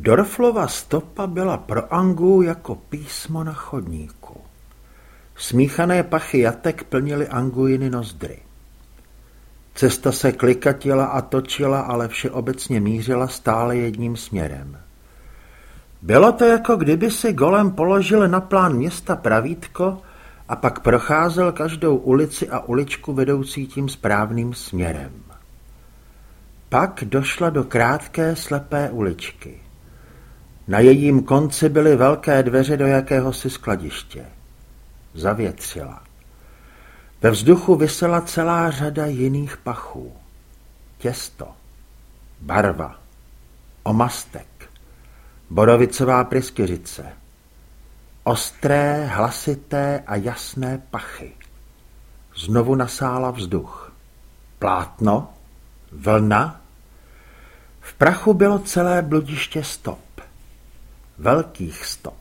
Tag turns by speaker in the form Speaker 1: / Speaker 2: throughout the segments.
Speaker 1: Dorflova stopa byla pro Angu jako písmo na chodníku. Smíchané pachy jatek plnily Anguiny nozdry. Cesta se klikatila a točila, ale všeobecně mířila stále jedním směrem. Bylo to jako kdyby si golem položil na plán města pravítko a pak procházel každou ulici a uličku vedoucí tím správným směrem. Pak došla do krátké slepé uličky. Na jejím konci byly velké dveře do jakéhosi skladiště. Zavětřila. Ve vzduchu vysela celá řada jiných pachů. Těsto, barva, omastek, borovicová pryskyřice, ostré, hlasité a jasné pachy. Znovu nasála vzduch. Plátno, vlna. V prachu bylo celé bludiště stop. Velkých stop.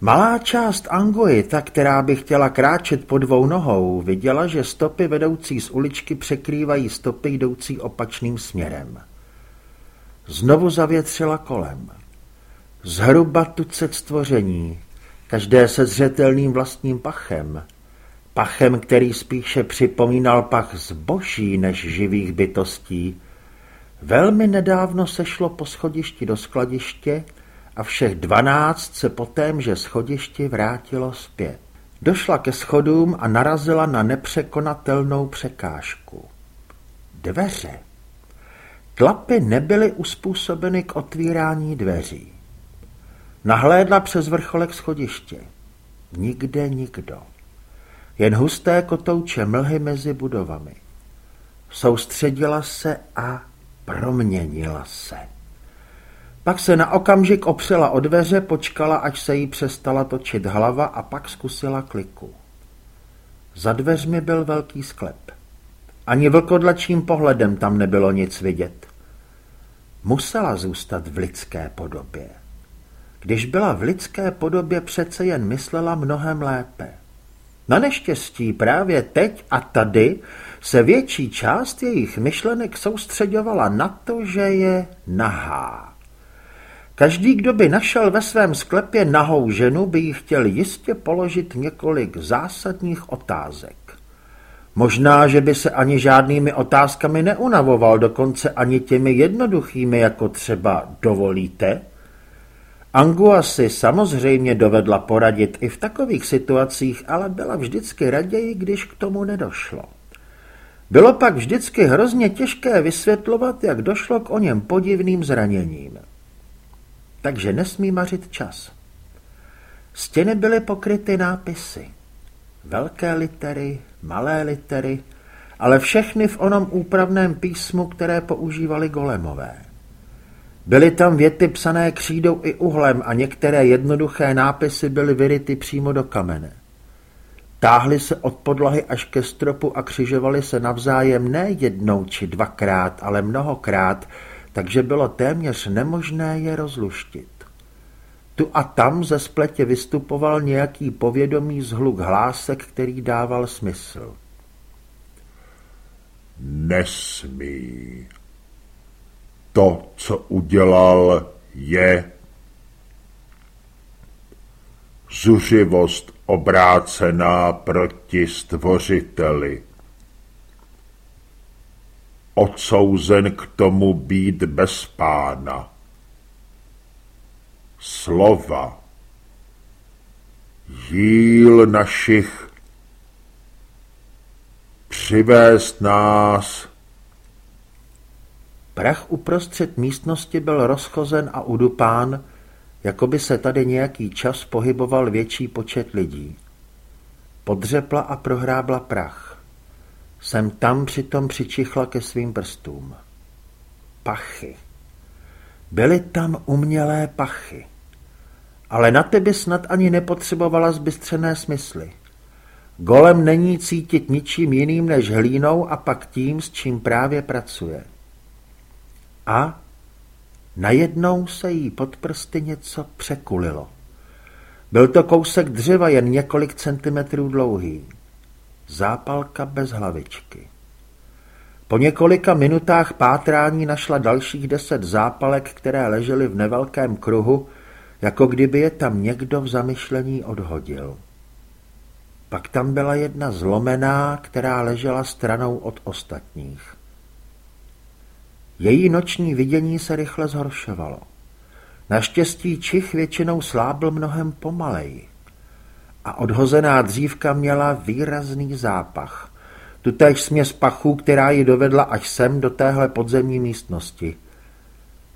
Speaker 1: Malá část Angoji, ta, která by chtěla kráčet po dvou nohou, viděla, že stopy vedoucí z uličky překrývají stopy jdoucí opačným směrem. Znovu zavětřila kolem. Zhruba tucet stvoření, každé se zřetelným vlastním pachem. Pachem, který spíše připomínal pach zboží než živých bytostí. Velmi nedávno sešlo po schodišti do skladiště a všech dvanáct se po témže schodišti vrátilo zpět. Došla ke schodům a narazila na nepřekonatelnou překážku. Dveře. Tlapy nebyly uspůsobeny k otvírání dveří. Nahlédla přes vrcholek schodiště. Nikde nikdo. Jen husté kotouče mlhy mezi budovami. Soustředila se a proměnila se. Pak se na okamžik opřela o dveře, počkala, až se jí přestala točit hlava a pak zkusila kliku. Za dveřmi byl velký sklep. Ani vlkodlačím pohledem tam nebylo nic vidět. Musela zůstat v lidské podobě. Když byla v lidské podobě, přece jen myslela mnohem lépe. Na neštěstí právě teď a tady se větší část jejich myšlenek soustředovala na to, že je nahá. Každý, kdo by našel ve svém sklepě nahou ženu, by jí chtěl jistě položit několik zásadních otázek. Možná, že by se ani žádnými otázkami neunavoval, dokonce ani těmi jednoduchými, jako třeba dovolíte? Angua si samozřejmě dovedla poradit i v takových situacích, ale byla vždycky raději, když k tomu nedošlo. Bylo pak vždycky hrozně těžké vysvětlovat, jak došlo k o něm podivným zraněním takže nesmí mařit čas. Stěny byly pokryty nápisy. Velké litery, malé litery, ale všechny v onom úpravném písmu, které používali golemové. Byly tam věty psané křídou i uhlem a některé jednoduché nápisy byly vyryty přímo do kamene. Táhly se od podlahy až ke stropu a křižovaly se navzájem ne jednou či dvakrát, ale mnohokrát, takže bylo téměř nemožné je rozluštit. Tu a tam ze spletě vystupoval nějaký povědomý zhluk hlásek, který dával smysl.
Speaker 2: Nesmí. To, co udělal, je zuřivost obrácená proti stvořiteli odsouzen k tomu být bez pána. Slova, jíl našich, přivést nás.
Speaker 1: Prach uprostřed místnosti byl rozchozen a udupán, jako by se tady nějaký čas pohyboval větší počet lidí. Podřepla a prohrábla prach. Jsem tam přitom přičichla ke svým prstům. Pachy. Byly tam umělé pachy. Ale na tebe snad ani nepotřebovala zbystřené smysly. Golem není cítit ničím jiným než hlínou a pak tím, s čím právě pracuje. A najednou se jí pod prsty něco překulilo. Byl to kousek dřeva jen několik centimetrů dlouhý zápalka bez hlavičky. Po několika minutách pátrání našla dalších deset zápalek, které ležely v nevelkém kruhu, jako kdyby je tam někdo v zamyšlení odhodil. Pak tam byla jedna zlomená, která ležela stranou od ostatních. Její noční vidění se rychle zhoršovalo. Naštěstí čich většinou slábl mnohem pomaleji a odhozená dřívka měla výrazný zápach. Tutéž směs pachů, která ji dovedla až sem do téhle podzemní místnosti.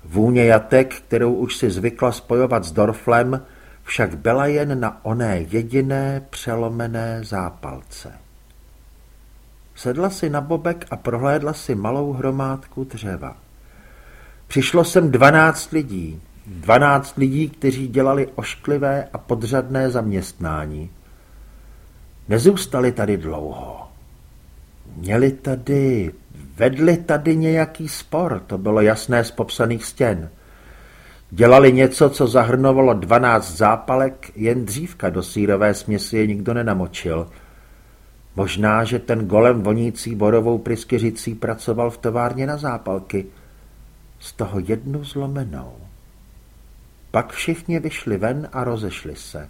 Speaker 1: Vůně jatek, kterou už si zvykla spojovat s Dorflem, však byla jen na oné jediné přelomené zápalce. Sedla si na bobek a prohlédla si malou hromádku dřeva. Přišlo sem dvanáct lidí, dvanáct lidí, kteří dělali ošklivé a podřadné zaměstnání. Nezůstali tady dlouho. Měli tady, vedli tady nějaký spor, to bylo jasné z popsaných stěn. Dělali něco, co zahrnovalo dvanáct zápalek, jen dřívka do sírové směsi je nikdo nenamočil. Možná, že ten golem vonící borovou pryskyřicí pracoval v továrně na zápalky. Z toho jednu zlomenou. Pak všichni vyšli ven a rozešli se.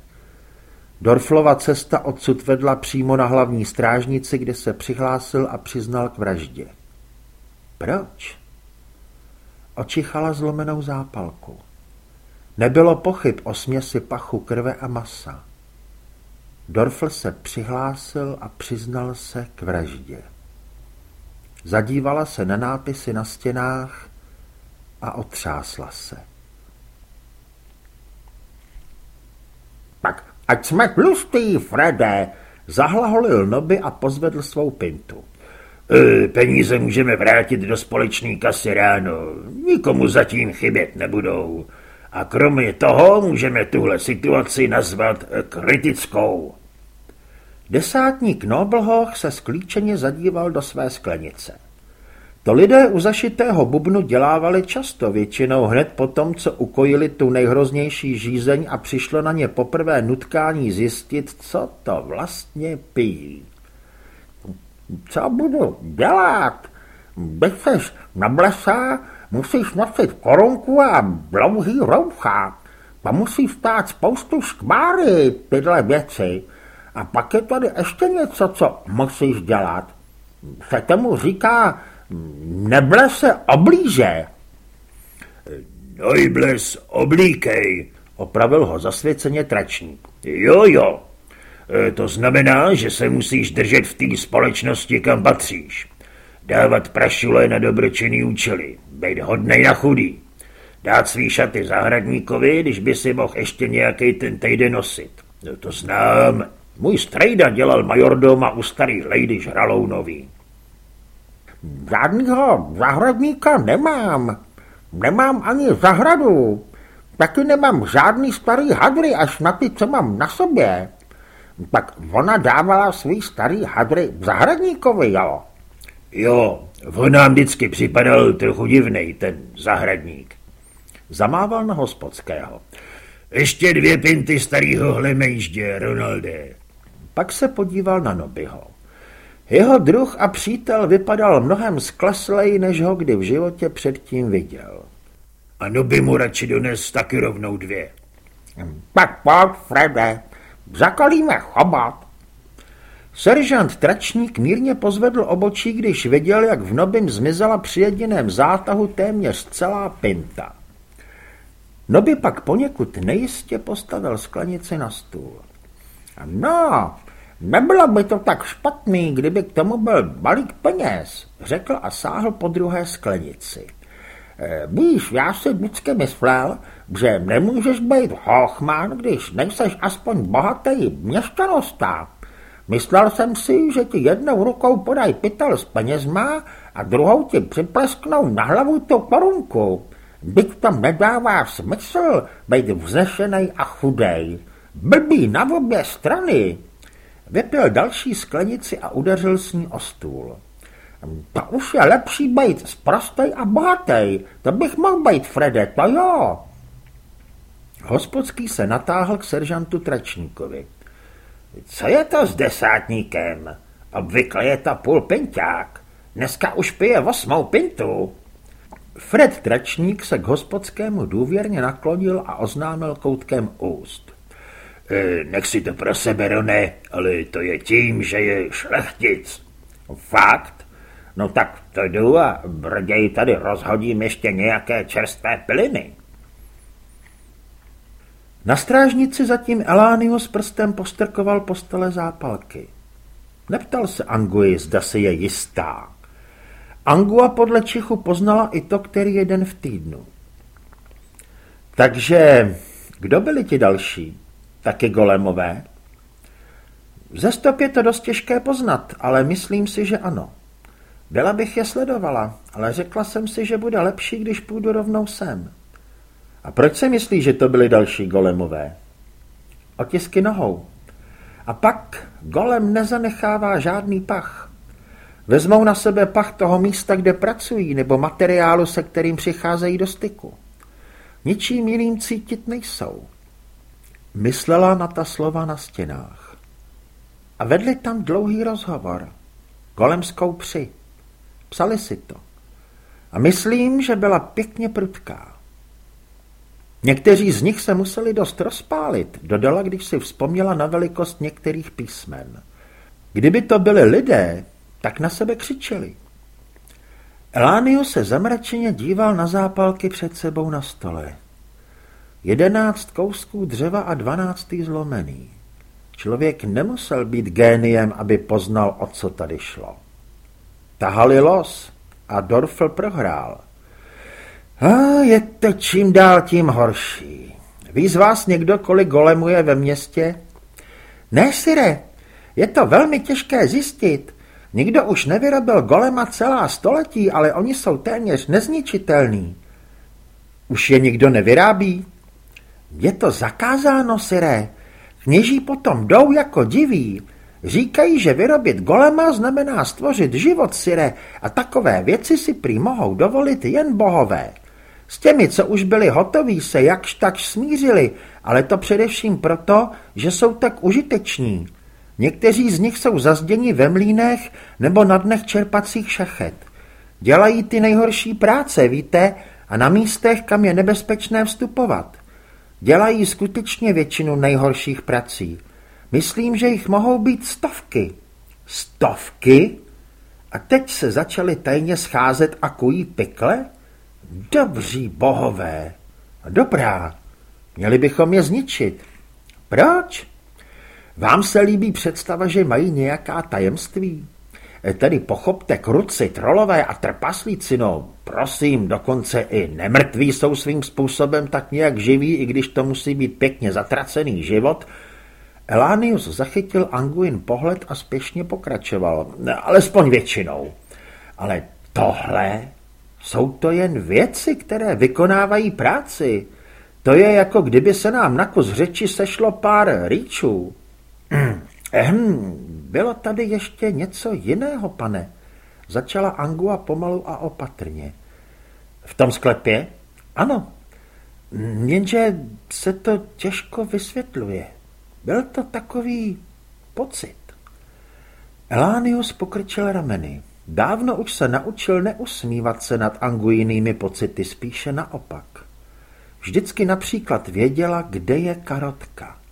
Speaker 1: Dorflova cesta odsud vedla přímo na hlavní strážnici, kde se přihlásil a přiznal k vraždě. Proč? Očichala zlomenou zápalku. Nebylo pochyb o směsi pachu krve a masa. Dorfl se přihlásil a přiznal se k vraždě. Zadívala se na nápisy na stěnách a otřásla se.
Speaker 3: Tak ať jsme tlustý, Frede, zahlaholil Noby a pozvedl svou pintu.
Speaker 4: E, peníze můžeme vrátit do společné kasy ráno. Nikomu zatím chybět nebudou. A kromě toho můžeme tuhle situaci nazvat kritickou.
Speaker 1: Desátník Noblhoch se sklíčeně zadíval do své sklenice. To lidé u zašitého bubnu dělávali často, většinou hned po tom, co ukojili tu nejhroznější žízeň a přišlo na ně poprvé nutkání zjistit, co to vlastně pijí.
Speaker 3: Co budu dělat? Když seš na blesa, musíš nosit korunku a dlouhý roucha. A musí stát spoustu škváry, tyhle věci. A pak je tady ještě něco, co musíš dělat. Se tomu říká neblese oblíže.
Speaker 4: Nojbles oblíkej,
Speaker 1: opravil ho zasvěceně tračník.
Speaker 4: Jo, jo, e, to znamená, že se musíš držet v té společnosti, kam patříš. Dávat prašule na dobročinný účely, být hodnej na chudý. Dát svý šaty zahradníkovi, když by si mohl ještě nějaký ten týden nosit. No to znám. Můj strejda dělal majordoma u starý lady Žralounový.
Speaker 3: Žádnýho zahradníka nemám. Nemám ani zahradu. Taky nemám žádný starý hadry, až na ty, co mám na sobě. Tak ona dávala svý starý hadry zahradníkovi, jo?
Speaker 4: Jo, on nám vždycky připadal trochu divnej, ten zahradník.
Speaker 1: Zamával na hospodského.
Speaker 4: Ještě dvě pinty starého hlemejždě, Ronalde.
Speaker 1: Pak se podíval na Nobyho. Jeho druh a přítel vypadal mnohem skleslej, než ho kdy v životě předtím viděl.
Speaker 4: A Noby mu radši dones taky rovnou dvě.
Speaker 3: Tak pojď, Frede, zakalíme chobot.
Speaker 1: Seržant Tračník mírně pozvedl obočí, když viděl, jak v Nobym zmizela při jediném zátahu téměř celá pinta. Noby pak poněkud nejistě postavil sklenici na stůl.
Speaker 3: No, nebylo by to tak špatný, kdyby k tomu byl balík peněz, řekl a sáhl po druhé sklenici. E, víš, já si vždycky myslel, že nemůžeš být hochman, když nejseš aspoň bohatý měšťanostá. Myslel jsem si, že ti jednou rukou podaj pytel s penězma a druhou ti připlesknou na hlavu tu korunku. Byť tam nedává smysl být vznešený a chudej. Blbý na obě strany.
Speaker 1: Vypil další sklenici a udeřil s ní o stůl.
Speaker 3: To už je lepší být sprostej a bohatý. To bych mohl být, Frede, to jo.
Speaker 1: Hospodský se natáhl k seržantu Tračníkovi.
Speaker 4: Co je to s desátníkem? Obvykle je to půl penťák.
Speaker 1: dneska už pije osmou pintu. Fred Tračník se k hospodskému důvěrně naklonil a oznámil koutkem úst.
Speaker 5: E, nech si to pro sebe, Rone, ale to je tím, že je šlechtic.
Speaker 1: Fakt? No tak to jdu a brději tady rozhodím ještě nějaké čerstvé plyny. Na strážnici zatím Elánius prstem postrkoval po stole zápalky. Neptal se Angui, zda si je jistá. Angua podle Čichu poznala i to, který je den v týdnu. Takže kdo byli ti další? Taky golemové? Ze stop je to dost těžké poznat, ale myslím si, že ano. Byla bych je sledovala, ale řekla jsem si, že bude lepší, když půjdu rovnou sem. A proč si myslí, že to byli další golemové? Otisky nohou. A pak golem nezanechává žádný pach. Vezmou na sebe pach toho místa, kde pracují, nebo materiálu, se kterým přicházejí do styku. Ničím jiným cítit nejsou. Myslela na ta slova na stěnách. A vedli tam dlouhý rozhovor. Golemskou při. Psali si to. A myslím, že byla pěkně prudká. Někteří z nich se museli dost rozpálit, dodala, když si vzpomněla na velikost některých písmen. Kdyby to byli lidé, tak na sebe křičeli. Elánio se zamračeně díval na zápalky před sebou na stole. Jedenáct kousků dřeva a dvanáctý zlomený. Člověk nemusel být géniem, aby poznal, o co tady šlo. Tahali los a Dorfl prohrál. A je to čím dál tím horší. Ví z vás někdo, kolik golemů je ve městě? Ne, Sire, je to velmi těžké zjistit. Nikdo už nevyrobil golema celá století, ale oni jsou téměř nezničitelní. Už je nikdo nevyrábí? Je to zakázáno, Sire. Kněží potom jdou jako diví. Říkají, že vyrobit golema znamená stvořit život, Sire, a takové věci si prý mohou dovolit jen bohové. S těmi, co už byli hotoví, se jakž tak smířili, ale to především proto, že jsou tak užiteční. Někteří z nich jsou zazděni ve mlínech nebo na dnech čerpacích šachet. Dělají ty nejhorší práce, víte, a na místech, kam je nebezpečné vstupovat. Dělají skutečně většinu nejhorších prací. Myslím, že jich mohou být stovky. Stovky? A teď se začaly tajně scházet a kují pikle? Dobří bohové. Dobrá. Měli bychom je zničit. Proč? Vám se líbí představa, že mají nějaká tajemství? Tedy pochopte, kruci, trolové a trpaslíci, no prosím, dokonce i nemrtví jsou svým způsobem tak nějak živí, i když to musí být pěkně zatracený život. Elánius zachytil Anguin pohled a spěšně pokračoval, alespoň většinou. Ale tohle jsou to jen věci, které vykonávají práci. To je jako kdyby se nám na kus řeči sešlo pár rýčů. Ehm, bylo tady ještě něco jiného, pane. Začala Angua pomalu a opatrně. V tom sklepě? Ano. Jenže se to těžko vysvětluje. Byl to takový pocit. Elánius pokrčil rameny. Dávno už se naučil neusmívat se nad anguinými pocity, spíše naopak. Vždycky například věděla, kde je karotka.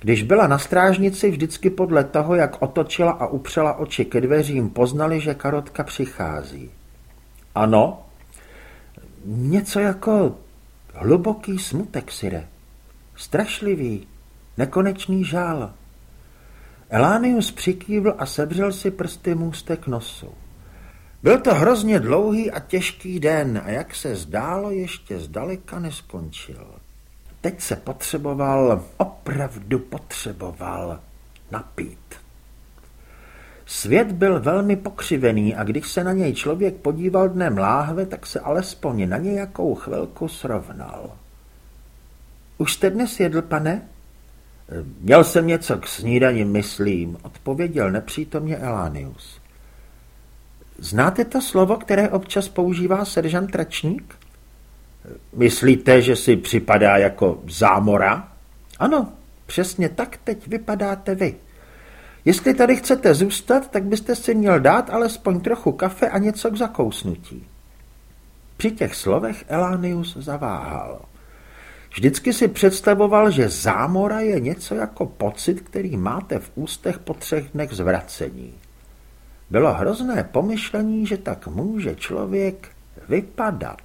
Speaker 1: Když byla na strážnici, vždycky podle toho, jak otočila a upřela oči ke dveřím, poznali, že karotka přichází. Ano, něco jako hluboký smutek, Sire. Strašlivý, nekonečný žál. Elánius přikývl a sebřel si prsty můstek nosu. Byl to hrozně dlouhý a těžký den a jak se zdálo, ještě zdaleka neskončil. Teď se potřeboval, opravdu potřeboval napít. Svět byl velmi pokřivený a když se na něj člověk podíval dnem láhve, tak se alespoň na nějakou chvilku srovnal. Už jste dnes jedl, pane? Měl jsem něco k snídani, myslím, odpověděl nepřítomně Elánius. Znáte to slovo, které občas používá seržant Tračník? Myslíte, že si připadá jako zámora? Ano, přesně tak teď vypadáte vy. Jestli tady chcete zůstat, tak byste si měl dát alespoň trochu kafe a něco k zakousnutí. Při těch slovech Elánius zaváhal. Vždycky si představoval, že zámora je něco jako pocit, který máte v ústech po třech dnech zvracení. Bylo hrozné pomyšlení, že tak může člověk vypadat.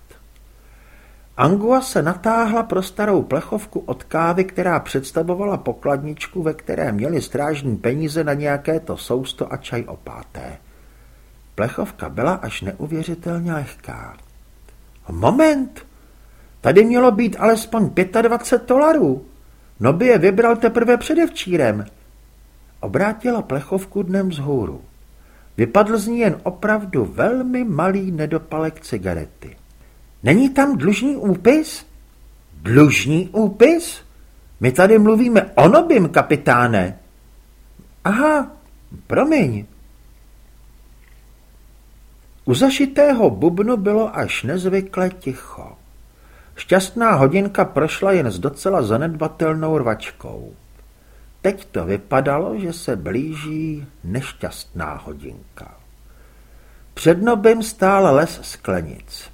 Speaker 1: Angua se natáhla pro starou plechovku od kávy, která představovala pokladničku, ve které měli strážní peníze na nějaké to sousto a čaj opáté. Plechovka byla až neuvěřitelně lehká. Moment! Tady mělo být alespoň 25 dolarů. No by je vybral teprve předevčírem. Obrátila plechovku dnem vzhůru. Vypadl z ní jen opravdu velmi malý nedopalek cigarety. Není tam dlužní úpis? Dlužní úpis? My tady mluvíme o nobým, kapitáne. Aha, promiň. U zašitého bubnu bylo až nezvykle ticho. Šťastná hodinka prošla jen s docela zanedbatelnou rvačkou. Teď to vypadalo, že se blíží nešťastná hodinka. Před nobym stál les sklenic.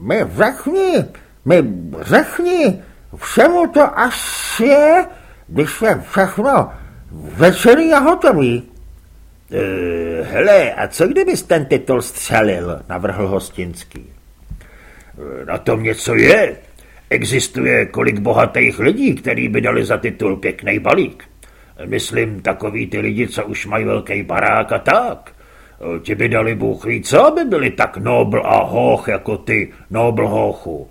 Speaker 3: My řekni, my řekni, všemu to až je, když je všechno večerý a hotový.
Speaker 4: Uh, hele, a co kdybys ten titul střelil, navrhl Hostinský. Uh, na tom něco je. Existuje kolik bohatých lidí, který by dali za titul pěkný balík. Myslím, takový ty lidi, co už mají velký barák a tak. Ti by dali Bůh ví, co by byli tak nobl a hoch jako ty, nobl hochu.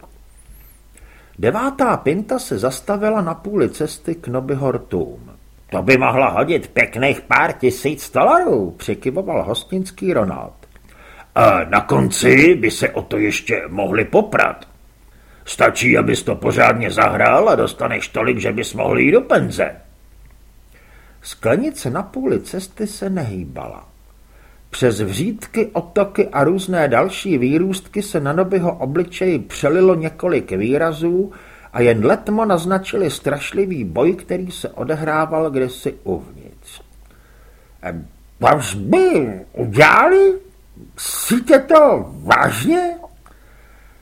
Speaker 1: Devátá pinta se zastavila na půli cesty k Nobyhortům.
Speaker 3: To by mohla hodit pěkných pár tisíc dolarů, přikyvoval hostinský Ronald.
Speaker 4: A na konci by se o to ještě mohli poprat. Stačí, abys to pořádně zahrál a dostaneš tolik, že bys mohl jít do penze.
Speaker 1: Sklenice na půli cesty se nehýbala. Přes vřídky, otoky a různé další výrůstky se na Nobyho obličeji přelilo několik výrazů a jen letmo naznačili strašlivý boj, který se odehrával kdysi uvnitř.
Speaker 3: Vás by udělali? Myslíte to vážně?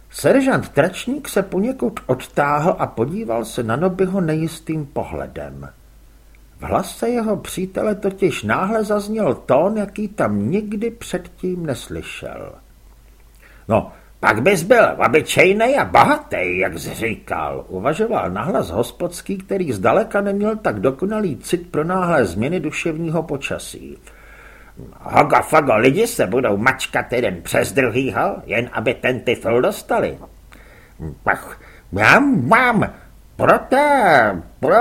Speaker 1: Seržant Tračník se poněkud odtáhl a podíval se na Nobyho nejistým pohledem. V hlase jeho přítele totiž náhle zazněl tón, jaký tam nikdy předtím neslyšel.
Speaker 3: No, pak bys byl obyčejný a bohatý, jak jsi říkal,
Speaker 1: uvažoval nahlas hospodský, který zdaleka neměl tak dokonalý cit pro náhlé změny duševního počasí.
Speaker 3: Hogo fogo, lidi se budou mačkat jeden přes druhýho, jen aby ten titul dostali. Pak já mám pro té, pro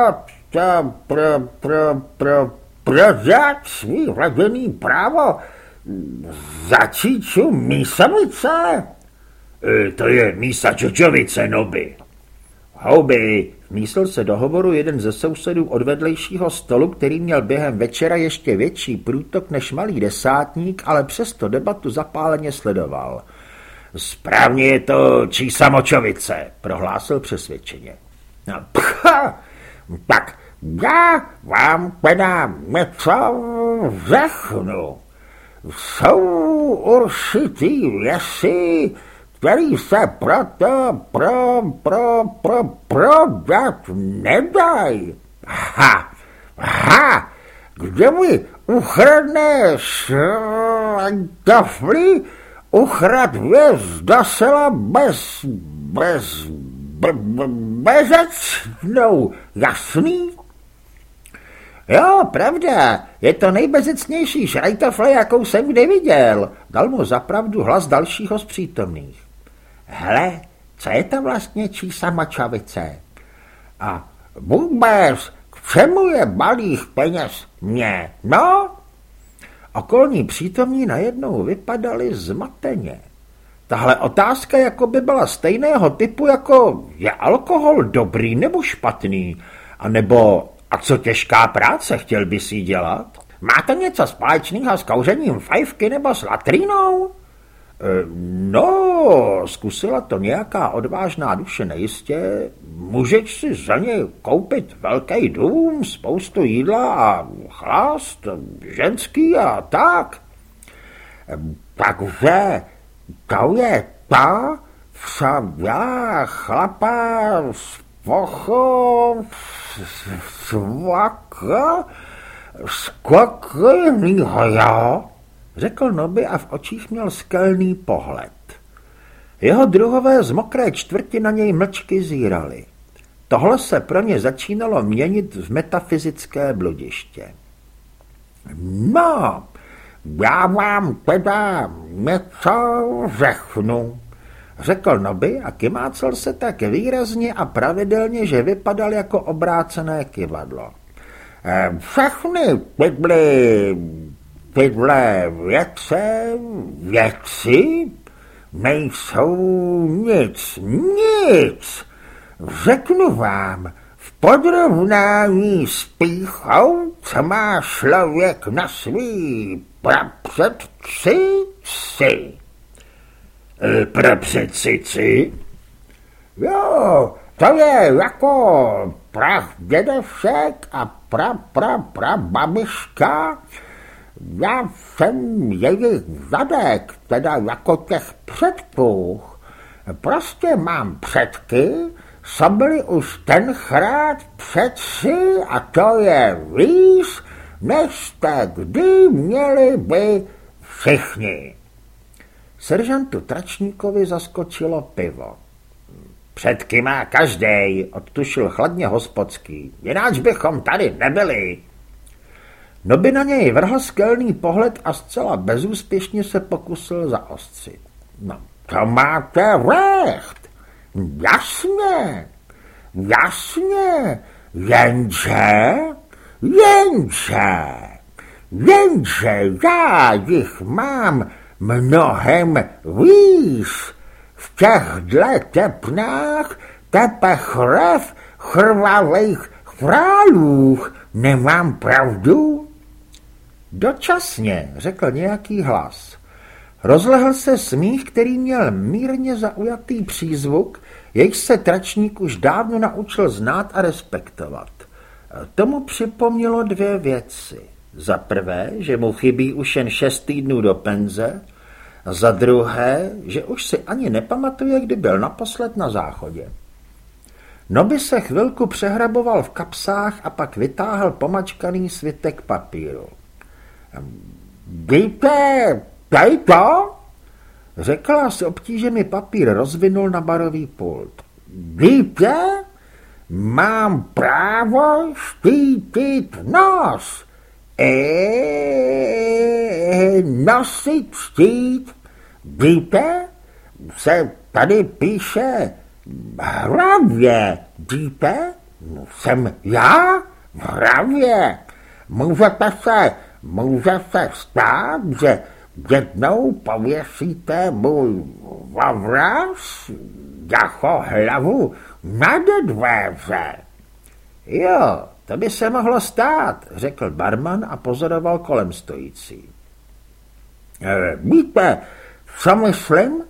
Speaker 3: to, pro, pro, pro, prodat svý rodinný právo začít mísavice?
Speaker 4: E, to je mísa Čočovice, noby.
Speaker 1: Houby, vmísl se do hovoru jeden ze sousedů od vedlejšího stolu, který měl během večera ještě větší průtok než malý desátník, ale přesto debatu zapáleně sledoval.
Speaker 4: Správně je to Čísa Močovice, prohlásil přesvědčeně.
Speaker 3: No, pcha, tak já vám teda něco řeknu. Jsou určitý věci, který se proto pro, pro, pro, prodat nedají. Ha, ha, kde mi uchradneš dafli, uchrad věc dasela bez, bez, bez, bezec, no, jasný?
Speaker 1: Jo, pravda, je to nejbezecnější šrajtofle, jakou jsem kdy viděl, dal mu zapravdu hlas dalšího z přítomných.
Speaker 3: Hele, co je to vlastně čísa mačavice? A vůbec, k čemu je malých peněz mě, no?
Speaker 1: Okolní přítomní najednou vypadali zmateně. Tahle otázka jako by byla stejného typu jako je alkohol dobrý nebo špatný, a nebo a co těžká práce, chtěl by si dělat?
Speaker 3: Má to něco společného s kouřením fajfky nebo s latrínou?
Speaker 1: No, zkusila to nějaká odvážná duše nejistě, můžeš si za ně koupit velký dům, spoustu jídla a chlast, ženský a tak. Takže to je ta, co já chlapa z svaka, skoklivnýho, jo? Řekl Noby a v očích měl skelný pohled. Jeho druhové z mokré čtvrti na něj mlčky zírali. Tohle se pro ně začínalo měnit v metafyzické bludiště. No, já vám teda něco řeknu, řekl Noby a kymácel se tak výrazně a pravidelně, že vypadal jako obrácené kivadlo. Eh, všechny tyhle, tyhle věce, věci nejsou nic, nic. Řeknu vám, v podrovnání s píchou, co má člověk na svý prapředcici.
Speaker 6: E, prapředcici?
Speaker 1: Jo, to je jako prach dědešek a pra, pra, pra babiška, já jsem jejich zadek, teda jako těch předků. Prostě mám předky, co byli už tenkrát předci a to je víc, než jste kdy měli by všichni. Seržantu Tračníkovi zaskočilo pivo. Předky má každej, odtušil chladně hospodský, jináč bychom tady nebyli. No by na něj vrhl skelný pohled a zcela bezúspěšně se pokusil zaostřit. No, to máte recht. Jasně, jasně, jenže, jenže, jenže já jich mám mnohem víc. V těchto tepnách tepe chrev chrvavých králů. Nemám pravdu? Dočasně, řekl nějaký hlas. Rozlehl se smích, který měl mírně zaujatý přízvuk, jejich se tračník už dávno naučil znát a respektovat. Tomu připomnělo dvě věci. Za prvé, že mu chybí už jen šest týdnů do penze, a za druhé, že už si ani nepamatuje, kdy byl naposled na záchodě. Noby se chvilku přehraboval v kapsách a pak vytáhl pomačkaný svitek papíru. Víte, tady to? Řekla s obtížemi papír rozvinul na barový pult. Víte, mám právo štítit nos. E, nosit štít. Víte, se tady píše hravě. Víte, jsem já hravě. Můžete se Může se stát, že jednou pověsíte můj vavras jako hlavu na dveře. Jo, to by se mohlo stát, řekl barman a pozoroval kolem stojící. E, víte, co myslím?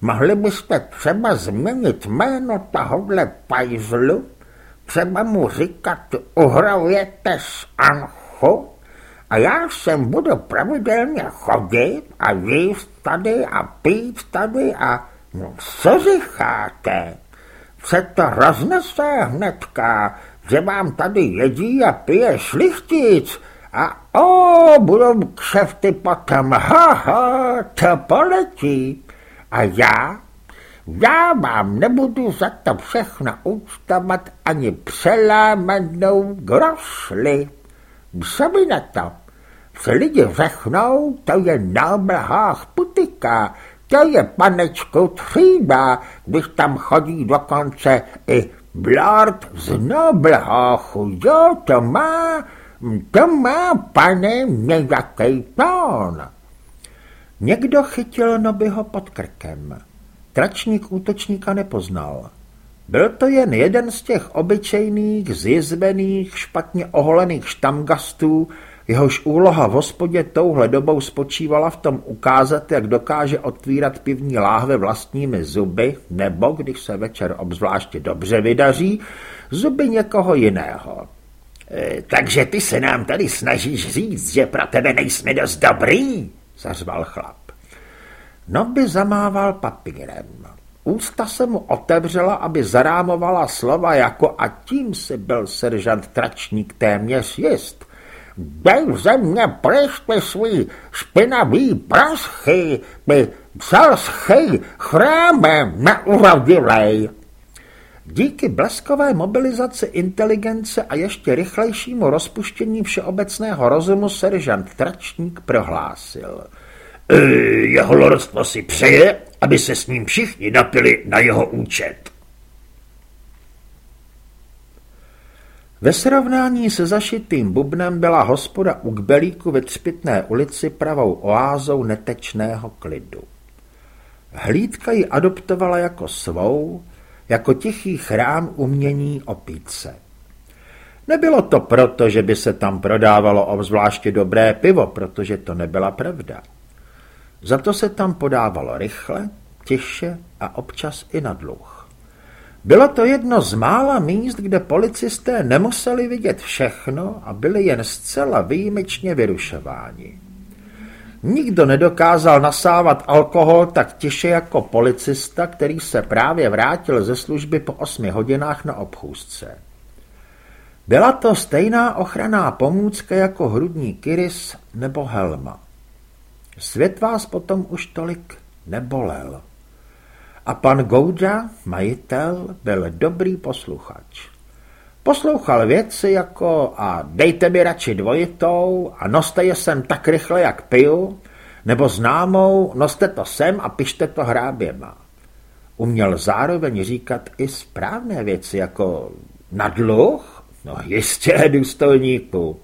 Speaker 1: Mohli byste třeba změnit jméno tohohle pajzlu? Třeba mu říkat uhravěte z Anchu? A já sem budu pravidelně chodit a jíst tady a pít tady a no, co říkáte? Se to roznese hnedka, že vám tady jedí a pije šlichtic a o, budou kšefty potom, ha, ha, to poletí. A já, já vám nebudu za to všechno účtovat ani přelámanou grošli. By na to? Co lidi řeknou, to je náblhách putika, to je panečku třída, když tam chodí dokonce i blard z náblháchu, jo, to má, to má, pane, nějaký tón.
Speaker 7: Někdo chytil Nobyho pod krkem. Tračník útočníka nepoznal. Byl to jen jeden z těch obyčejných, zjizvených, špatně oholených štamgastů,
Speaker 1: Jehož úloha v hospodě touhle dobou spočívala v tom ukázat, jak dokáže otvírat pivní láhve vlastními zuby, nebo, když se večer obzvláště dobře vydaří, zuby někoho jiného.
Speaker 4: E, takže ty se nám tady snažíš říct, že pro tebe nejsme dost dobrý? zařval chlap.
Speaker 1: No by zamával papírem. Ústa se mu otevřela, aby zarámovala slova jako a tím si byl seržant Tračník téměř jist.
Speaker 3: Dej ze mě pryč ty svý špinavý praschy, ty psalschy chráme neurodilej.
Speaker 1: Díky bleskové mobilizaci inteligence a ještě rychlejšímu rozpuštění všeobecného rozumu seržant Tračník prohlásil.
Speaker 4: E, jeho lordstvo si přeje, aby se s ním všichni napili na jeho účet.
Speaker 1: Ve srovnání se zašitým bubnem byla hospoda u Kbelíku ve Třpitné ulici pravou oázou netečného klidu. Hlídka ji adoptovala jako svou, jako tichý chrám umění opíce. Nebylo to proto, že by se tam prodávalo obzvláště dobré pivo, protože to nebyla pravda. Za to se tam podávalo rychle, tiše a občas i na dluh. Bylo to jedno z mála míst, kde policisté nemuseli vidět všechno a byli jen zcela výjimečně vyrušováni. Nikdo nedokázal nasávat alkohol tak tiše jako policista, který se právě vrátil ze služby po osmi hodinách na obchůzce. Byla to stejná ochranná pomůcka jako hrudní kyris nebo helma. Svět vás potom už tolik nebolel. A pan Gouda, majitel, byl dobrý posluchač. Poslouchal věci jako a dejte mi radši dvojitou a noste je sem tak rychle, jak piju, nebo známou, noste to sem a pište to hráběma. Uměl zároveň říkat i správné věci, jako na dluh? No jistě, důstojníku.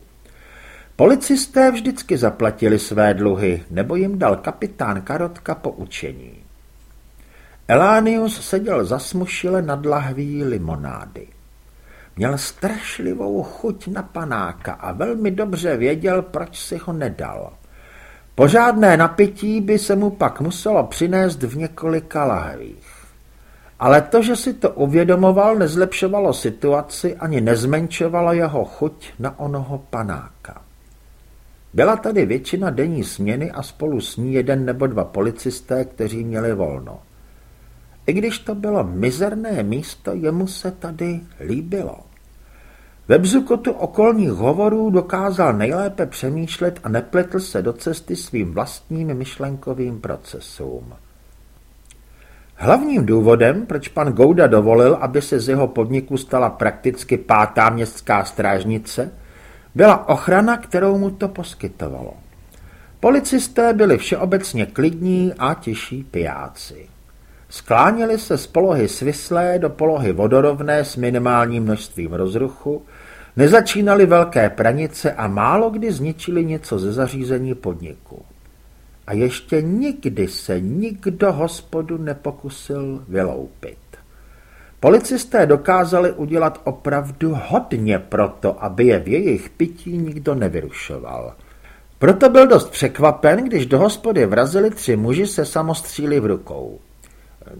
Speaker 1: Policisté vždycky zaplatili své dluhy, nebo jim dal kapitán Karotka poučení. Elánius seděl zasmušile nad lahví limonády. Měl strašlivou chuť na panáka a velmi dobře věděl, proč si ho nedal. Pořádné napití by se mu pak muselo přinést v několika lahvích. Ale to, že si to uvědomoval, nezlepšovalo situaci ani nezmenšovalo jeho chuť na onoho panáka. Byla tady většina denní směny a spolu s ní jeden nebo dva policisté, kteří měli volno. I když to bylo mizerné místo, jemu se tady líbilo. Ve bzukotu okolních hovorů dokázal nejlépe přemýšlet a nepletl se do cesty svým vlastním myšlenkovým procesům. Hlavním důvodem, proč pan Gouda dovolil, aby se z jeho podniku stala prakticky pátá městská strážnice, byla ochrana, kterou mu to poskytovalo. Policisté byli všeobecně klidní a tiší pijáci. Skláněli se z polohy svislé do polohy vodorovné s minimálním množstvím rozruchu, nezačínali velké pranice a málo kdy zničili něco ze zařízení podniku. A ještě nikdy se nikdo hospodu nepokusil vyloupit. Policisté dokázali udělat opravdu hodně proto, aby je v jejich pití nikdo nevyrušoval. Proto byl dost překvapen, když do hospody vrazili tři muži se samostříly v rukou.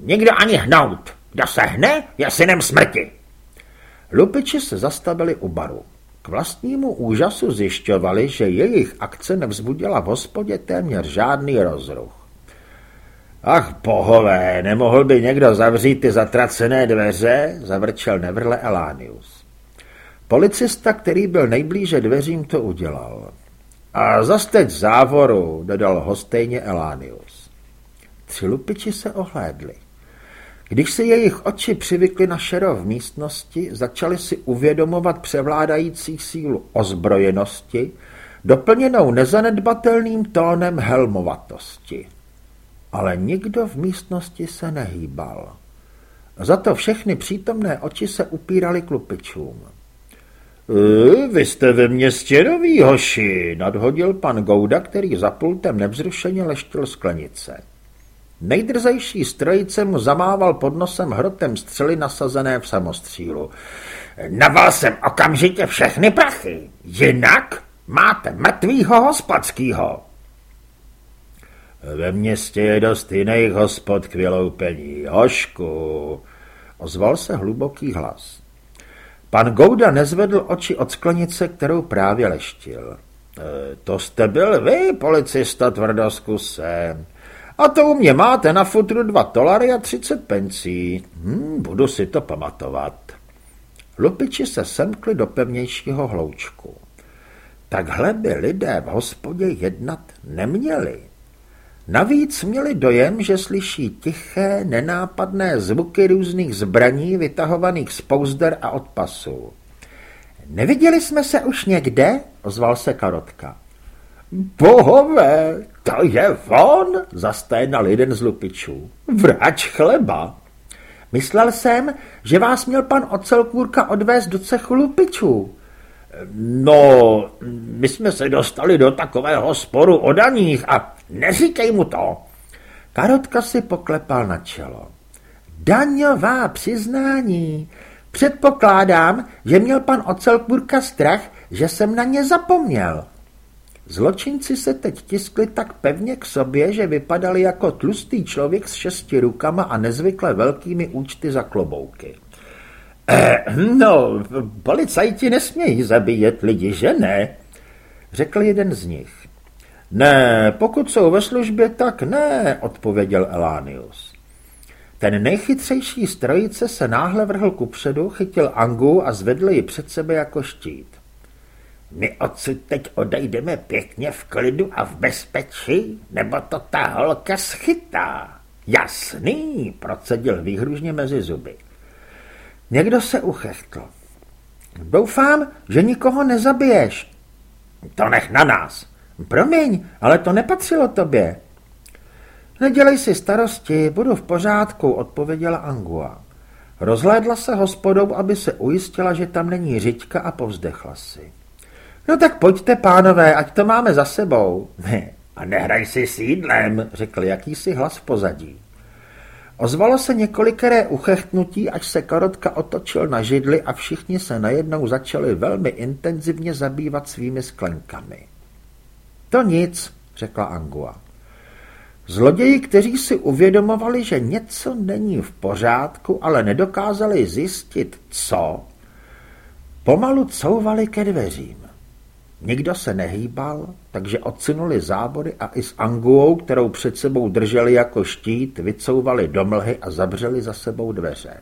Speaker 3: Nikdo ani hnout. Kdo se hne, je synem smrti.
Speaker 1: Lupiči se zastavili u baru. K vlastnímu úžasu zjišťovali, že jejich akce nevzbudila v hospodě téměř žádný rozruch.
Speaker 4: Ach bohové, nemohl by někdo zavřít ty zatracené dveře? Zavrčel nevrle Elánius.
Speaker 1: Policista, který byl nejblíže dveřím, to udělal. A zas teď závoru, dodal hostejně Elánius. Tři lupiči se ohlédli. Když si jejich oči přivykly na šero v místnosti, začali si uvědomovat převládající sílu ozbrojenosti, doplněnou nezanedbatelným tónem helmovatosti ale nikdo v místnosti se nehýbal. Za to všechny přítomné oči se upíraly klupičům.
Speaker 4: E, vy jste ve městě nový, hoši, nadhodil pan Gouda, který za pultem nevzrušeně leštil sklenice.
Speaker 1: Nejdrzejší strojice mu zamával pod nosem hrotem střely nasazené v samostřílu.
Speaker 3: Naval jsem okamžitě všechny prachy, jinak Máte mrtvýho hospodskýho.
Speaker 4: Ve městě je dost jiných hospod k vyloupení. Hošku,
Speaker 1: ozval se hluboký hlas. Pan Gouda nezvedl oči od sklenice, kterou právě leštil.
Speaker 4: E, to jste byl vy, policista tvrdoskusem.
Speaker 3: A to u mě máte na futru dva dolary a třicet pencí. Hm, budu si to pamatovat.
Speaker 1: Lupiči se semkli do pevnějšího hloučku. Takhle by lidé v hospodě jednat neměli. Navíc měli dojem, že slyší tiché, nenápadné zvuky různých zbraní vytahovaných z pouzder a od pasů. Neviděli jsme se už někde? ozval se Karotka.
Speaker 3: Bohové, to je on, zasténal jeden z lupičů. Vráč chleba.
Speaker 1: Myslel jsem, že vás měl pan Ocelkůrka odvést do cechu lupičů.
Speaker 3: No, my jsme se dostali do takového sporu o daních a neříkej mu to.
Speaker 1: Karotka si poklepal na čelo. Daňová přiznání. Předpokládám, že měl pan Ocelkůrka strach, že jsem na ně zapomněl. Zločinci se teď tiskli tak pevně k sobě, že vypadali jako tlustý člověk s šesti rukama a nezvykle velkými účty za klobouky.
Speaker 3: Eh, no, policajti nesmějí zabíjet lidi, že ne?
Speaker 1: Řekl jeden z nich.
Speaker 3: Ne, pokud jsou ve službě, tak ne, odpověděl Elánius.
Speaker 1: Ten nejchytřejší strojice se náhle vrhl kupředu, chytil Angu a zvedl ji před sebe jako štít.
Speaker 3: My odsud teď odejdeme pěkně v klidu a v bezpečí, nebo to ta holka schytá. Jasný, procedil výhružně mezi zuby.
Speaker 1: Někdo se uchechtl. Doufám, že nikoho nezabiješ.
Speaker 3: To nech na nás.
Speaker 1: Promiň, ale to nepatřilo tobě. Nedělej si starosti, budu v pořádku, odpověděla Angua. Rozhlédla se hospodou, aby se ujistila, že tam není řiďka a povzdechla si. No tak pojďte, pánové, ať to máme za sebou.
Speaker 3: Ne, a nehraj si s jídlem, řekl jakýsi hlas v pozadí.
Speaker 1: Ozvalo se několikeré uchechtnutí, až se Karotka otočil na židli a všichni se najednou začali velmi intenzivně zabývat svými sklenkami. To nic, řekla Angua. Zloději, kteří si uvědomovali, že něco není v pořádku, ale nedokázali zjistit, co, pomalu couvali ke dveřím. Nikdo se nehýbal, takže odsunuli zábory a i s anguou, kterou před sebou drželi jako štít, vycouvali do mlhy a zavřeli za sebou dveře.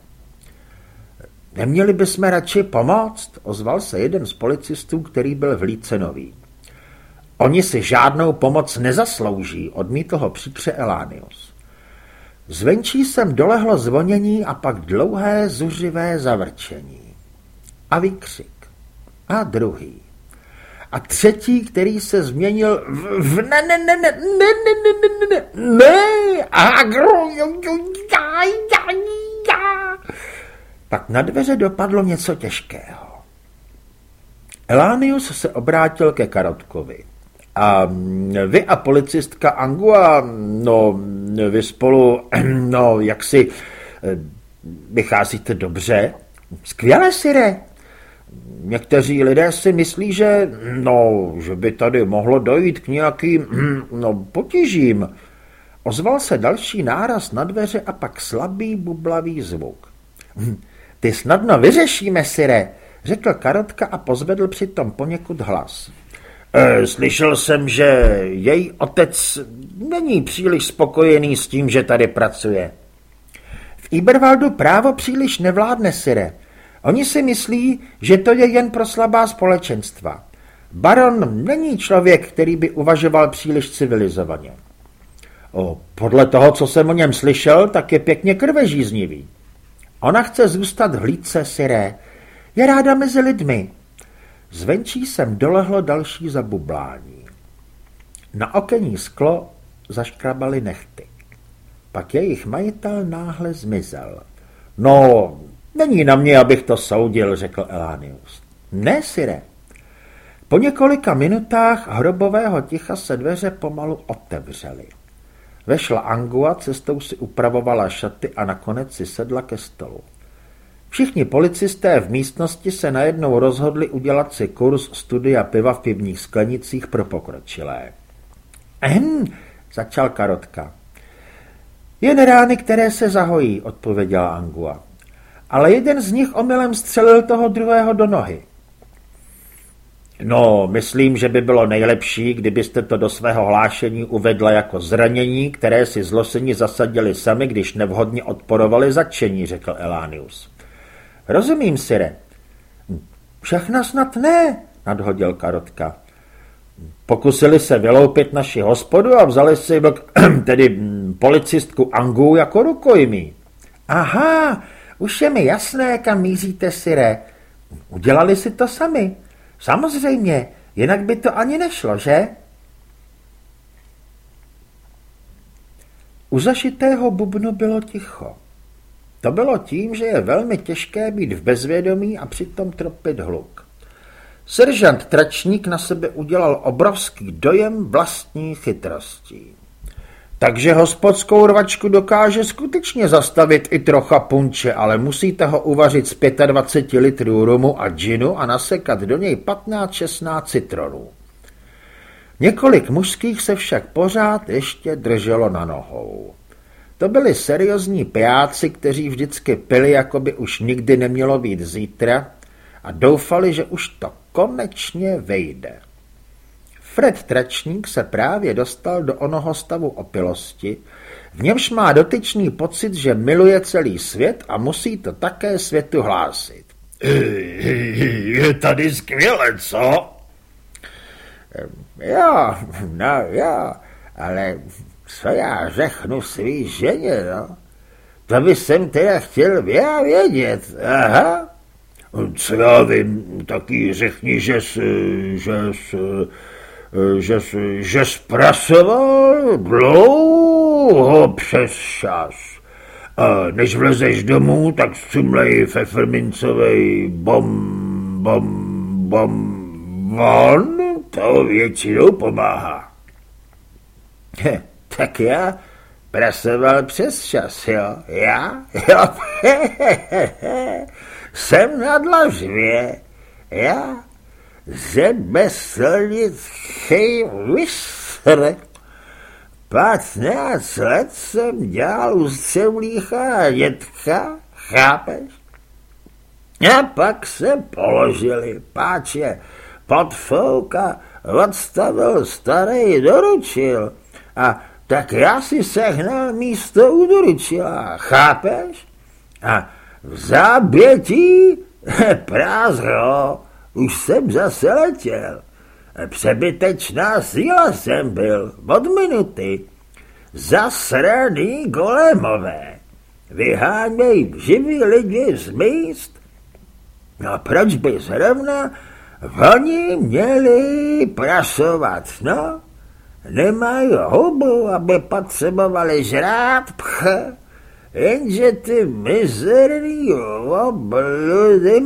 Speaker 1: Neměli bychom radši pomoct, ozval se jeden z policistů, který byl v Lícenový. Oni si žádnou pomoc nezaslouží, odmítl ho příkře Elánius. Zvenčí jsem dolehlo zvonění a pak dlouhé zuřivé zavrčení. A výkřik. A druhý a třetí, který se změnil v, v ne, ne, ne, ne, ne, ne, ne, ne, ne, ne, ne, agro, já, já, já. Pak na dveře dopadlo něco těžkého. Elánius se obrátil ke Karotkovi. A vy a policistka Angua, no, vy spolu, no, jak si vycházíte dobře? Skvěle, Sire, Někteří lidé si myslí, že, no, že by tady mohlo dojít k nějakým no, potížím. Ozval se další náraz na dveře a pak slabý bublavý zvuk. Hm, ty snadno vyřešíme, Sire, řekl Karotka a pozvedl přitom poněkud hlas.
Speaker 3: E, slyšel jsem, že její otec není příliš spokojený s tím, že tady pracuje.
Speaker 1: V Ibervaldu právo příliš nevládne, Sire. Oni si myslí, že to je jen pro slabá společenstva. Baron není člověk, který by uvažoval příliš civilizovaně. O, podle toho, co jsem o něm slyšel, tak je pěkně krvežíznivý. Ona chce zůstat v hlídce Siré. Je ráda mezi lidmi. Zvenčí jsem dolehlo další zabublání. Na okenní sklo zaškrabaly nechty. Pak jejich majitel náhle zmizel. No, Není na mě, abych to soudil, řekl Elánius. Ne, Sire. Po několika minutách hrobového ticha se dveře pomalu otevřely. Vešla Angua, cestou si upravovala šaty a nakonec si sedla ke stolu.
Speaker 8: Všichni policisté v místnosti se najednou rozhodli udělat si kurz studia piva v pivních sklenicích pro pokročilé. Ehm, začal Karotka. Jen rány, které se zahojí, odpověděla Angua. Ale jeden z nich omylem střelil toho druhého do nohy. No, myslím, že by bylo nejlepší, kdybyste to do svého hlášení uvedla jako zranění, které si zloseni zasadili sami, když nevhodně odporovali začení, řekl Elánius. Rozumím, Sire. Všechno snad ne, nadhodil Karotka. Pokusili se vyloupit naši hospodu a vzali si tedy policistku Angu jako rukojmí. Aha, už je mi jasné, kam míříte, Sire. Udělali si to sami. Samozřejmě, jinak by to ani nešlo, že? U zašitého bubnu bylo ticho. To bylo tím, že je velmi těžké být v bezvědomí a přitom tropit hluk. Seržant Tračník na sebe udělal obrovský dojem vlastní chytrostí. Takže hospodskou rvačku dokáže skutečně zastavit i trocha punče, ale musíte ho uvařit z 25 litrů rumu a džinu a nasekat do něj 15-16 citronů. Několik mužských se však pořád ještě drželo na nohou. To byli seriózní pijáci, kteří vždycky pili, jako by už nikdy nemělo být zítra a doufali, že už to konečně vejde. Fred Tračník se právě dostal do onoho stavu opilosti, v němž má dotyčný pocit, že miluje celý svět a musí to také světu hlásit.
Speaker 9: Je tady skvěle, co?
Speaker 1: Jo, no jo, ale co já řeknu svý ženě, no? To by jsem teda chtěl já vědět, aha.
Speaker 9: Co já vím, taky řekni, že jsi, že jsi, že, že zpracoval dlouho přes čas. A než vlezeš domů, tak cumlej fefermincovej bom, bom, bom, von, to většinou pomáhá.
Speaker 1: He, tak já pracoval přes čas, jo? Já? Jo? Jsem na dlažbě. Já? Chej vysre. Patnáct let jsem dělal u střevlícha dětka, chápeš? A pak se položili, páče, pod fouka odstavil starý doručil a tak já si sehnal místo u doručila, chápeš? A v zábětí prázdro, už jsem zase letěl. Přebytečná síla jsem byl od minuty. Zasraný golemové. Vyháněj živí lidi z míst. No proč by zrovna oni měli pracovat, no? Nemají hubu, aby potřebovali žrát, pch. Jenže ty mizerný obludy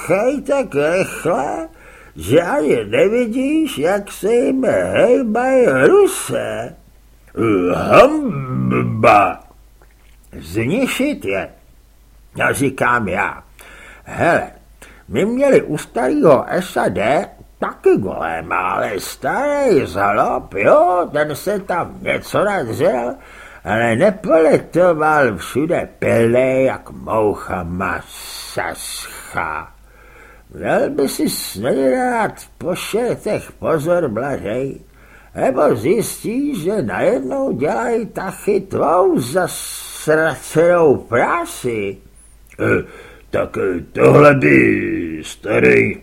Speaker 1: machají tak rychle, že ani nevidíš, jak se jim hejbají ruse. Hamba! Znišit je. No říkám já. Hele, my měli u starého SAD taky golema, ale starý zalob, jo, ten se tam něco nadřel, ale nepolitoval všude pile jak moucha masascha. Měl by si dát po šertech pozor blažej, nebo zjistí, že najednou dělají tachy tvou zasracenou práci.
Speaker 9: E, tak e, tohle by starý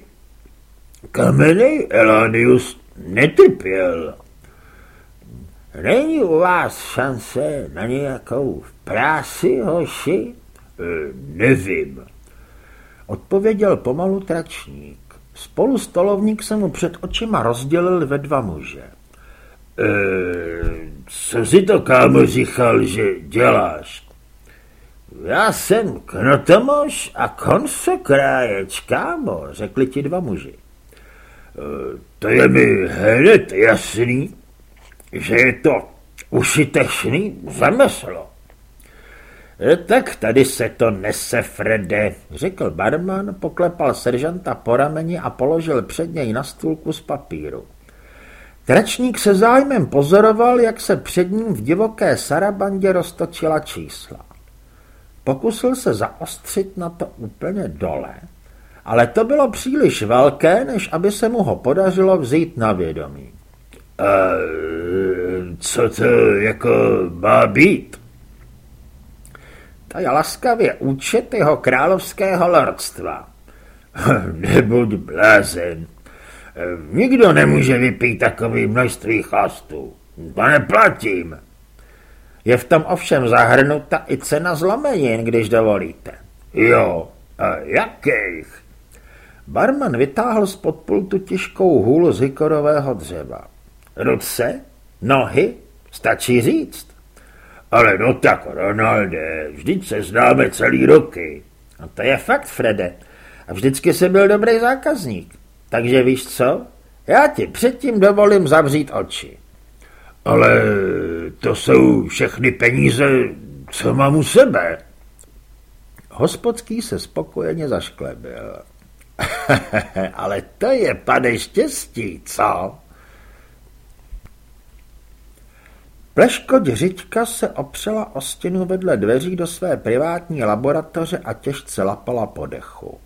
Speaker 9: kameny Elanius netrpěl.
Speaker 1: Není u vás šance na nějakou práci, hoši?
Speaker 9: E, nevím.
Speaker 1: Odpověděl pomalu tračník. Spolu stolovník se mu před očima rozdělil ve dva muže. E,
Speaker 9: co si to, kámo, říkal, že děláš?
Speaker 1: Já jsem knotomož a konsokráječ, kámo, řekli ti dva muži. E,
Speaker 9: to je mi hned jasný, že je to užitečný řemeslo.
Speaker 1: E, tak tady se to nese, Frede, řekl barman, poklepal seržanta po rameni a položil před něj na stůl kus papíru. Tračník se zájmem pozoroval, jak se před ním v divoké sarabandě roztočila čísla. Pokusil se zaostřit na to úplně dole, ale to bylo příliš velké, než aby se mu ho podařilo vzít na vědomí.
Speaker 10: A co to jako má být?
Speaker 1: To je laskavě účet jeho královského lordstva.
Speaker 10: Nebuď blázen. Nikdo nemůže vypít takový množství chlastů. To neplatím.
Speaker 1: Je v tom ovšem zahrnuta i cena zlomenin, když dovolíte.
Speaker 10: Jo, a jakých?
Speaker 1: Barman vytáhl z pultu těžkou hůlu z hikorového dřeva.
Speaker 10: Ruce?
Speaker 1: Nohy? Stačí říct.
Speaker 10: Ale no tak, Ronalde, vždyť se známe celý roky.
Speaker 1: No to je fakt, Frede. A vždycky jsi byl dobrý zákazník. Takže víš co? Já ti předtím dovolím zavřít oči.
Speaker 10: Ale to jsou všechny peníze, co mám u sebe.
Speaker 1: Hospodský se spokojeně zašklebil. Ale to je, pane, štěstí, co? Pleško Řiďka se opřela o stěnu vedle dveří do své privátní laboratoře a těžce lapala po dechu.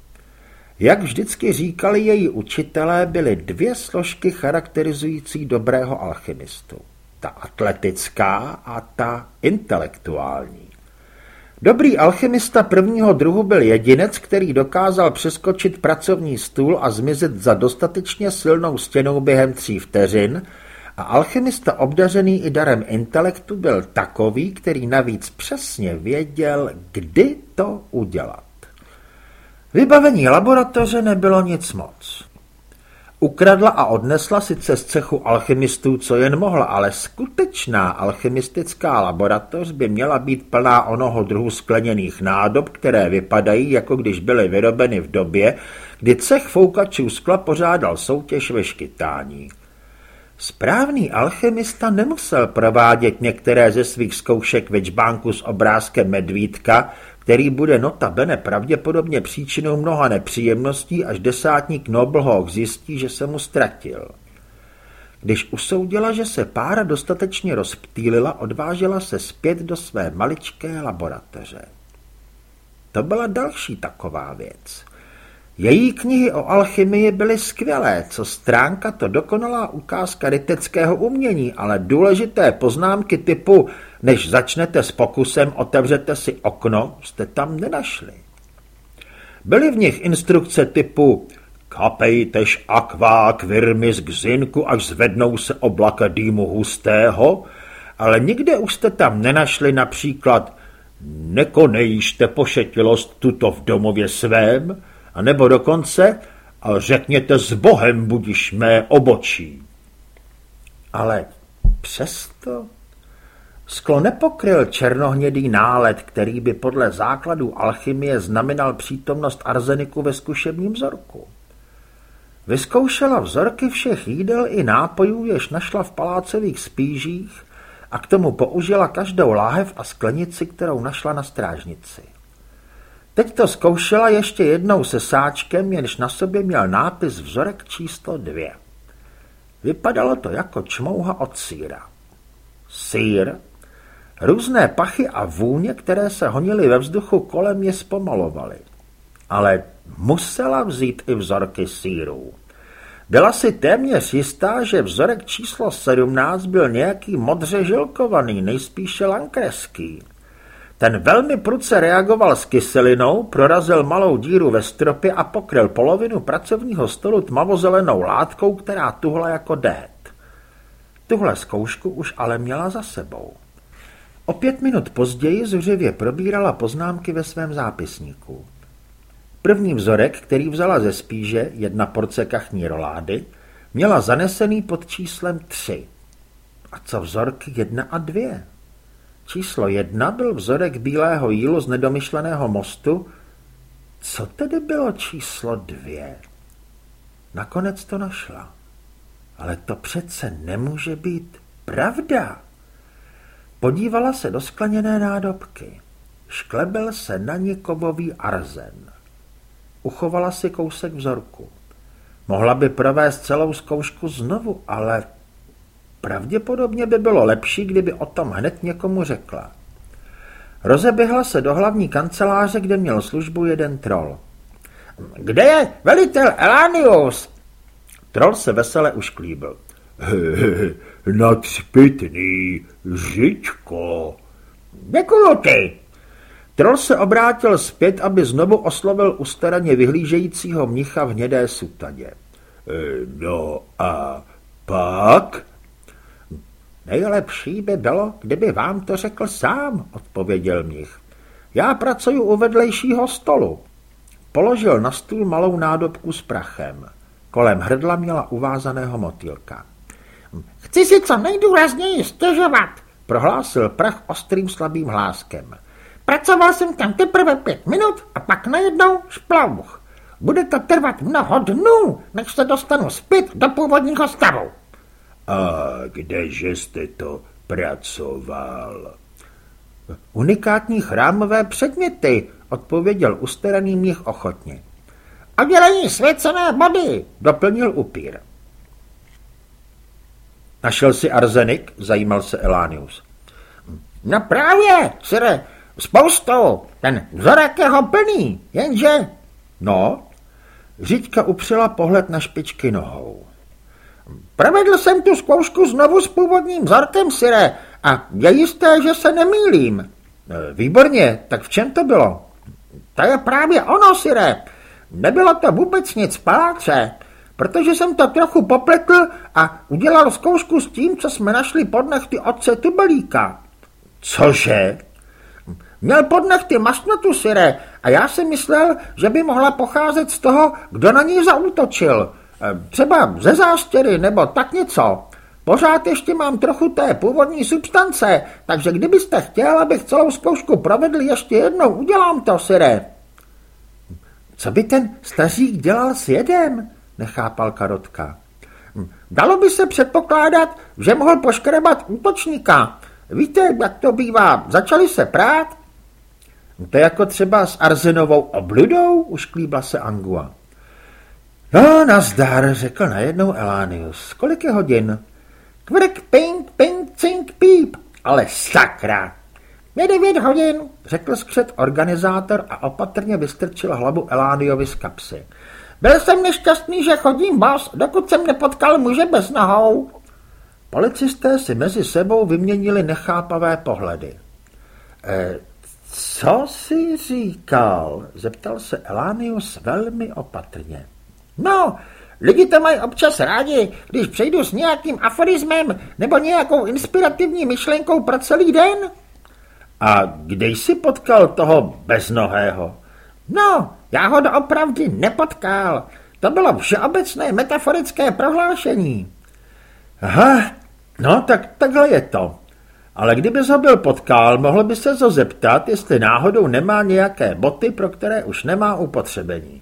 Speaker 1: Jak vždycky říkali její učitelé, byly dvě složky charakterizující dobrého alchymistu. Ta atletická a ta intelektuální. Dobrý alchymista prvního druhu byl jedinec, který dokázal přeskočit pracovní stůl a zmizet za dostatečně silnou stěnou během tří vteřin, a alchymista obdařený i darem intelektu byl takový, který navíc přesně věděl, kdy to udělat. Vybavení laboratoře nebylo nic moc. Ukradla a odnesla sice z cechu alchymistů, co jen mohla, ale skutečná alchymistická laboratoř by měla být plná onoho druhu skleněných nádob, které vypadají, jako když byly vyrobeny v době, kdy cech foukačů skla pořádal soutěž ve škytání. Správný alchymista nemusel provádět některé ze svých zkoušek ve čbánku s obrázkem medvídka, který bude notabene pravděpodobně příčinou mnoha nepříjemností, až desátník Noblhawk zjistí, že se mu ztratil. Když usoudila, že se pára dostatečně rozptýlila, odvážela se zpět do své maličké laboratoře. To byla další taková věc. Její knihy o alchymii byly skvělé, co stránka to dokonalá ukázka ryteckého umění, ale důležité poznámky typu než začnete s pokusem, otevřete si okno, jste tam nenašli. Byly v nich instrukce typu kapejtež akvák virmis k zinku, až zvednou se oblaka dýmu hustého, ale nikde už jste tam nenašli například nekonejšte pošetilost tuto v domově svém, a nebo dokonce a řekněte s Bohem budiš mé obočí. Ale přesto sklo nepokryl černohnědý nálet, který by podle základů alchymie znamenal přítomnost arzeniku ve zkušebním vzorku. Vyzkoušela vzorky všech jídel i nápojů, jež našla v palácových spížích a k tomu použila každou láhev a sklenici, kterou našla na strážnici. Teď to zkoušela ještě jednou se sáčkem, jenž na sobě měl nápis vzorek číslo dvě. Vypadalo to jako čmouha od síra. Sír, různé pachy a vůně, které se honily ve vzduchu kolem je zpomalovaly. Ale musela vzít i vzorky sírů. Byla si téměř jistá, že vzorek číslo 17 byl nějaký modře žilkovaný, nejspíše lankreský. Ten velmi pruce reagoval s kyselinou, prorazil malou díru ve stropě a pokryl polovinu pracovního stolu tmavozelenou látkou, která tuhla jako dét. Tuhle zkoušku už ale měla za sebou. O pět minut později zuřivě probírala poznámky ve svém zápisníku. První vzorek, který vzala ze spíže, jedna porce kachní rolády, měla zanesený pod číslem tři. A co vzorky jedna a dvě? Číslo jedna byl vzorek bílého jílu z nedomyšleného mostu. Co tedy bylo číslo dvě? Nakonec to našla. Ale to přece nemůže být pravda. Podívala se do skleněné nádobky. šklebil se na ní kovový arzen. Uchovala si kousek vzorku. Mohla by provést celou zkoušku znovu, ale pravděpodobně by bylo lepší, kdyby o tom hned někomu řekla. Rozeběhla se do hlavní kanceláře, kde měl službu jeden troll.
Speaker 3: Kde je velitel Elanius?
Speaker 1: Troll se vesele ušklíbil.
Speaker 2: Nadspytný, Žičko.
Speaker 3: Děkuju ty.
Speaker 1: Troll se obrátil zpět, aby znovu oslovil ustaraně vyhlížejícího mnicha v hnědé sutadě. E,
Speaker 2: no a pak?
Speaker 1: Nejlepší by bylo, kdyby vám to řekl sám, odpověděl mnich. Já pracuji u vedlejšího stolu. Položil na stůl malou nádobku s prachem. Kolem hrdla měla uvázaného motýlka.
Speaker 3: Chci si co nejdůrazněji stěžovat,
Speaker 1: prohlásil prach ostrým slabým hláskem.
Speaker 3: Pracoval jsem tam teprve pět minut a pak najednou šplouch. Bude to trvat mnoho dnů, než se dostanu zpět do původního stavu.
Speaker 2: A kdeže jste to pracoval?
Speaker 1: Unikátní chrámové předměty, odpověděl usteraný mnich ochotně.
Speaker 3: Oddělení svěcené body,
Speaker 1: doplnil upír. Našel si arzenik? Zajímal se Elánius.
Speaker 3: No právě, sire, spoustu. Ten vzorek je ho plný, jenže...
Speaker 1: No, Řiďka upřela pohled na špičky nohou.
Speaker 3: Provedl jsem tu zkoušku znovu s původním vzorkem, sire, a je jisté, že se nemýlím. E,
Speaker 1: výborně, tak v čem to bylo?
Speaker 3: To je právě ono, sire. Nebylo to vůbec nic paláce protože jsem to trochu popletl a udělal zkoušku s tím, co jsme našli pod nechty otce Tubelíka.
Speaker 1: Cože?
Speaker 3: Měl pod nechty masnotu syre a já si myslel, že by mohla pocházet z toho, kdo na ní zaútočil. E, třeba ze zástěry nebo tak něco. Pořád ještě mám trochu té původní substance, takže kdybyste chtěl, abych celou zkoušku provedl ještě jednou, udělám to, syre.
Speaker 1: Co by ten stařík dělal s jedem? nechápal Karotka.
Speaker 3: Hm, dalo by se předpokládat, že mohl poškrebat útočníka. Víte, jak to bývá, začali se prát?
Speaker 1: To je jako třeba s arzenovou obludou, ušklíbla se Angua. No, nazdar, řekl najednou Elánius. Kolik je hodin?
Speaker 3: Kvrk, pink, pink, cink, píp. Ale sakra! Je devět hodin, řekl skřet organizátor a opatrně vystrčil hlavu Elániovi z kapsy. Byl jsem nešťastný, že chodím bas, dokud jsem nepotkal muže bez nohou.
Speaker 1: Policisté si mezi sebou vyměnili nechápavé pohledy. E, co jsi říkal? zeptal se Elánius velmi opatrně.
Speaker 3: No, lidi to mají občas rádi, když přejdu s nějakým aforismem nebo nějakou inspirativní myšlenkou pro celý den.
Speaker 1: A kde jsi potkal toho beznohého?
Speaker 3: No, já ho doopravdy nepotkal. To bylo všeobecné metaforické prohlášení.
Speaker 1: Aha, no tak takhle je to. Ale kdybys ho byl potkal, mohl by se ho zeptat, jestli náhodou nemá nějaké boty, pro které už nemá upotřebení.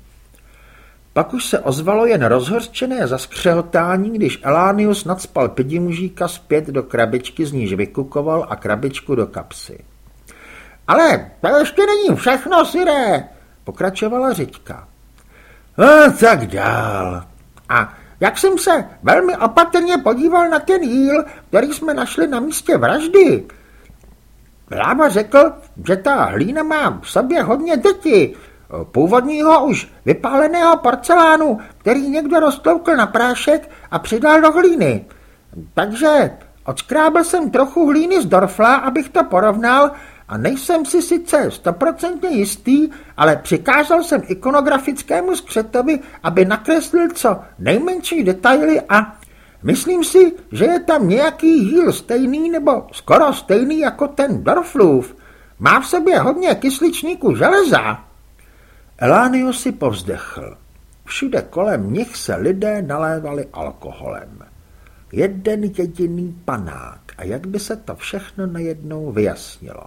Speaker 1: Pak už se ozvalo jen rozhořčené zaskřehotání, když Elánius nadspal pidimužíka zpět do krabičky, z níž vykukoval a krabičku do kapsy.
Speaker 3: Ale to ještě není všechno, Siré
Speaker 1: pokračovala Řiďka. A tak dál.
Speaker 3: A jak jsem se velmi opatrně podíval na ten jíl, který jsme našli na místě vraždy. Lába řekl, že ta hlína má v sobě hodně děti, původního už vypáleného porcelánu, který někdo roztloukl na prášek a přidal do hlíny. Takže odskrábil jsem trochu hlíny z Dorfla, abych to porovnal a nejsem si sice stoprocentně jistý, ale přikázal jsem ikonografickému skřetovi, aby nakreslil co nejmenší detaily a myslím si, že je tam nějaký jíl stejný nebo skoro stejný jako ten Dorflův. Má v sobě hodně kysličníku železa.
Speaker 1: Elánius si povzdechl. Všude kolem nich se lidé nalévali alkoholem. Jeden jediný panák a jak by se to všechno najednou vyjasnilo.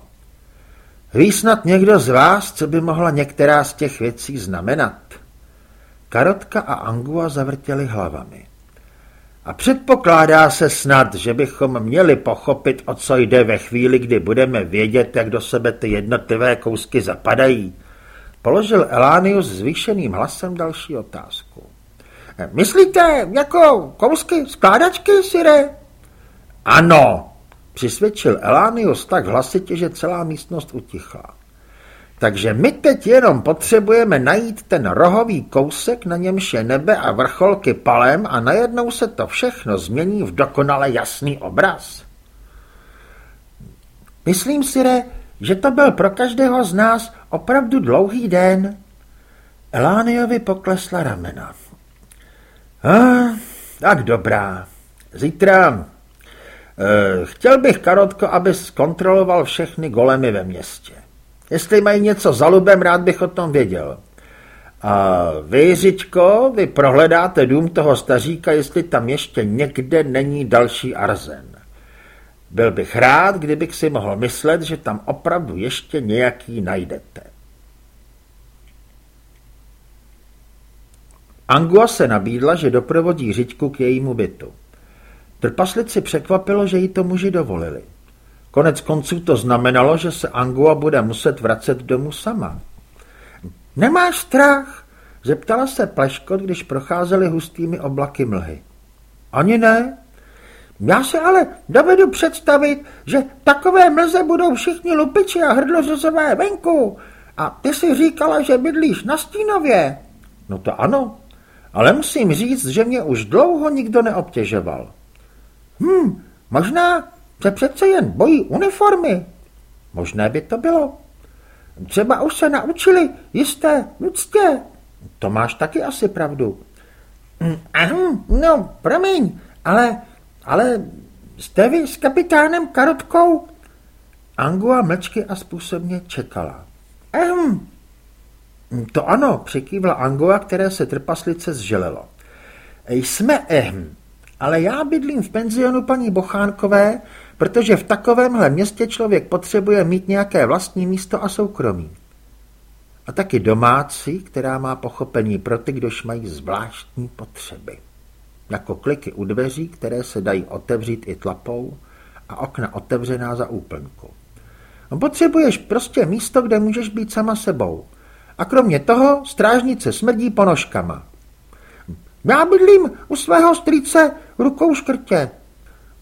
Speaker 1: Ví snad někdo z vás, co by mohla některá z těch věcí znamenat? Karotka a Angua zavrtěli hlavami. A předpokládá se snad, že bychom měli pochopit, o co jde ve chvíli, kdy budeme vědět, jak do sebe ty jednotlivé kousky zapadají. Položil Elánius zvýšeným hlasem další otázku. Myslíte jako kousky skládačky, Sire? Ano, přisvědčil Elánius tak hlasitě, že celá místnost utichla. Takže my teď jenom potřebujeme najít ten rohový kousek, na němž je nebe a vrcholky palem a najednou se to všechno změní v dokonale jasný obraz. Myslím si, re, že to byl pro každého z nás opravdu dlouhý den. Elániovi poklesla ramena. Ah, tak dobrá. Zítra eh, chtěl bych, Karotko, abys kontroloval všechny golemy ve městě. Jestli mají něco za lubem, rád bych o tom věděl. A vy, Řičko, vy prohledáte dům toho staříka, jestli tam ještě někde není další arzen. Byl bych rád, kdybych si mohl myslet, že tam opravdu ještě nějaký najdete. Angua se nabídla, že doprovodí Řičku k jejímu bytu. Trpaslici překvapilo, že jí to muži dovolili. Konec konců to znamenalo, že se Angua bude muset vracet domů sama. Nemáš strach? Zeptala se Pleškot, když procházeli hustými oblaky mlhy. Ani ne. Já se ale dovedu představit, že takové mlze budou všichni lupiči a hrdlořezové venku. A ty si říkala, že bydlíš na Stínově. No to ano, ale musím říct, že mě už dlouho nikdo neobtěžoval. Hm, možná se přece jen bojí uniformy. Možné by to bylo. Třeba už se naučili jisté úctě. To máš taky asi pravdu. Hm, aha, no, promiň, ale, ale jste vy s kapitánem Karotkou? Angua mlčky a způsobně čekala. Ehm, to ano, přikývla Angua, které se trpaslice zželelo. Jsme ehm, ale já bydlím v penzionu paní Bochánkové protože v takovémhle městě člověk potřebuje mít nějaké vlastní místo a soukromí. A taky domácí, která má pochopení pro ty, kdož mají zvláštní potřeby. Jako kliky u dveří, které se dají otevřít i tlapou a okna otevřená za úplnku. No, potřebuješ prostě místo, kde můžeš být sama sebou. A kromě toho strážnice smrdí ponožkama. Já bydlím u svého strýce rukou škrtě,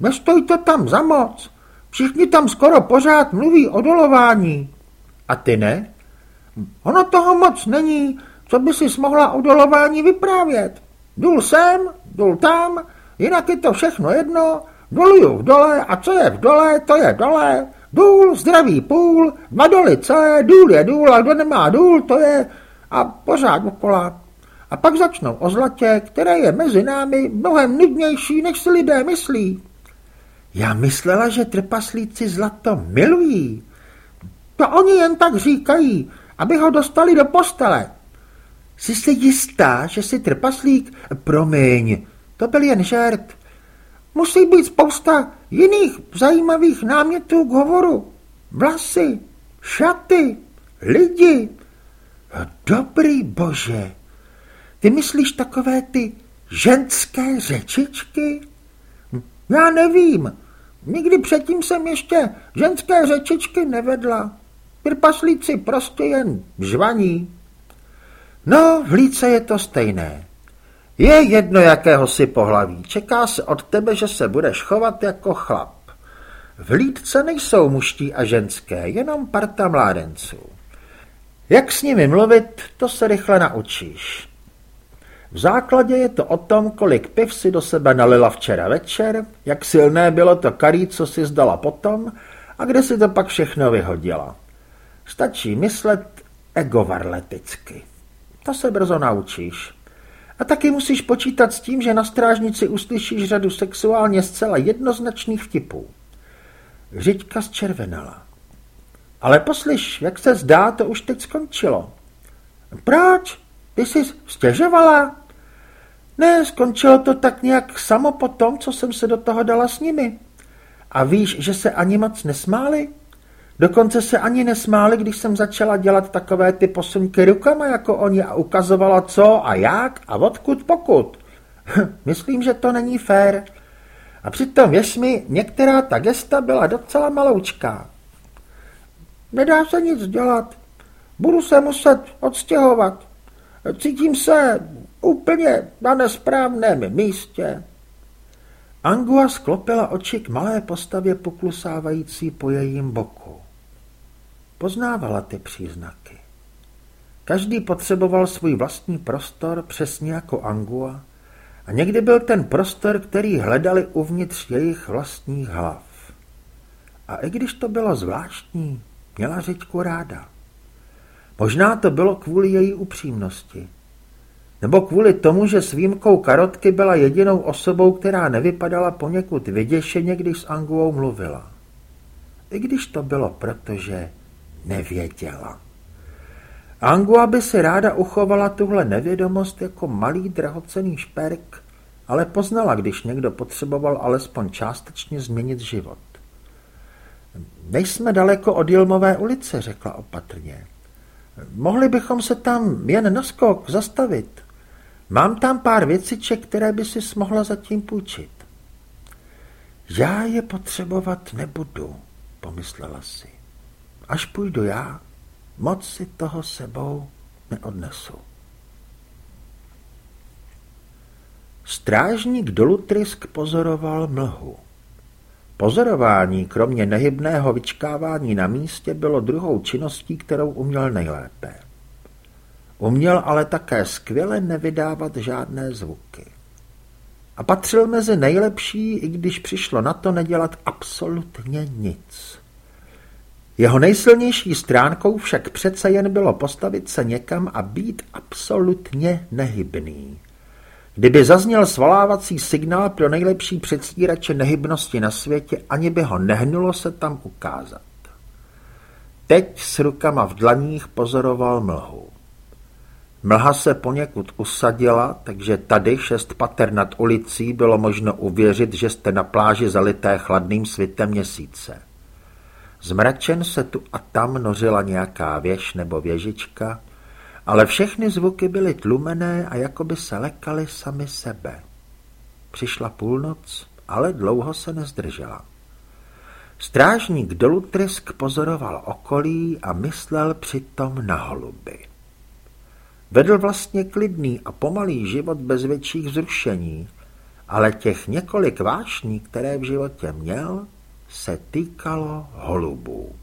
Speaker 1: Nestojí to tam za moc. Všichni tam skoro pořád mluví o dolování. A ty ne? Ono toho moc není, co by si mohla o dolování vyprávět. Důl sem, důl tam, jinak je to všechno jedno, doluju v dole a co je v dole, to je dole. Důl, zdravý půl, dva doly celé, důl je důl a kdo nemá důl, to je a pořád okola. A pak začnou o zlatě, které je mezi námi mnohem nudnější, než si lidé myslí. Já myslela, že trpaslíci zlato milují. To oni jen tak říkají, aby ho dostali do postele. Jsi si jistá, že jsi trpaslík? Promiň, to byl jen žert. Musí být spousta jiných zajímavých námětů k hovoru. Vlasy, šaty, lidi. Dobrý bože, ty myslíš takové ty ženské řečičky? Já nevím. Nikdy předtím jsem ještě ženské řečičky nevedla. Trpaslíci prostě jen žvaní. No, v líce je to stejné. Je jedno, jakého si pohlaví. Čeká se od tebe, že se budeš chovat jako chlap. V lídce nejsou muští a ženské, jenom parta mládenců. Jak s nimi mluvit, to se rychle naučíš. V základě je to o tom, kolik piv si do sebe nalila včera večer, jak silné bylo to karí, co si zdala potom a kde si to pak všechno vyhodila. Stačí myslet egovarleticky. To se brzo naučíš. A taky musíš počítat s tím, že na strážnici uslyšíš řadu sexuálně zcela jednoznačných vtipů. Řiďka zčervenala. Ale poslyš, jak se zdá, to už teď skončilo. Proč? Ty jsi stěžovala? Ne, skončilo to tak nějak samo po tom, co jsem se do toho dala s nimi. A víš, že se ani moc nesmáli? Dokonce se ani nesmáli, když jsem začala dělat takové ty posunky rukama jako oni a ukazovala co a jak a odkud pokud. Myslím, že to není fér. A přitom, věř mi, některá ta gesta byla docela maloučká. Nedá se nic dělat. Budu se muset odstěhovat. Cítím se úplně na nesprávném místě. Angua sklopila oči k malé postavě poklusávající po jejím boku. Poznávala ty příznaky. Každý potřeboval svůj vlastní prostor, přesně jako Angua, a někdy byl ten prostor, který hledali uvnitř jejich vlastních hlav. A i když to bylo zvláštní, měla řečku ráda. Možná to bylo kvůli její upřímnosti. Nebo kvůli tomu, že s výjimkou Karotky byla jedinou osobou, která nevypadala poněkud vyděšeně, když s Anguou mluvila. I když to bylo proto, že nevěděla. Angua by si ráda uchovala tuhle nevědomost jako malý drahocený šperk, ale poznala, když někdo potřeboval alespoň částečně změnit život. Nejsme daleko od Jilmové ulice, řekla opatrně. Mohli bychom se tam jen na skok zastavit. Mám tam pár věciček, které by si mohla zatím půjčit. Já je potřebovat nebudu, pomyslela si. Až půjdu já, moc si toho sebou neodnesu. Strážník Dolutrysk pozoroval mlhu. Pozorování, kromě nehybného vyčkávání na místě, bylo druhou činností, kterou uměl nejlépe. Uměl ale také skvěle nevydávat žádné zvuky. A patřil mezi nejlepší, i když přišlo na to nedělat absolutně nic. Jeho nejsilnější stránkou však přece jen bylo postavit se někam a být absolutně nehybný. Kdyby zazněl svolávací signál pro nejlepší předstírače nehybnosti na světě, ani by ho nehnulo se tam ukázat. Teď s rukama v dlaních pozoroval mlhu. Mlha se poněkud usadila, takže tady šest pater nad ulicí bylo možno uvěřit, že jste na pláži zalité chladným svitem měsíce. Zmračen se tu a tam nořila nějaká věž nebo věžička, ale všechny zvuky byly tlumené a jakoby se lekaly sami sebe. Přišla půlnoc, ale dlouho se nezdržela. Strážník Dolutrysk pozoroval okolí a myslel přitom na holuby. Vedl vlastně klidný a pomalý život bez větších zrušení, ale těch několik vášní, které v životě měl, se týkalo holubů.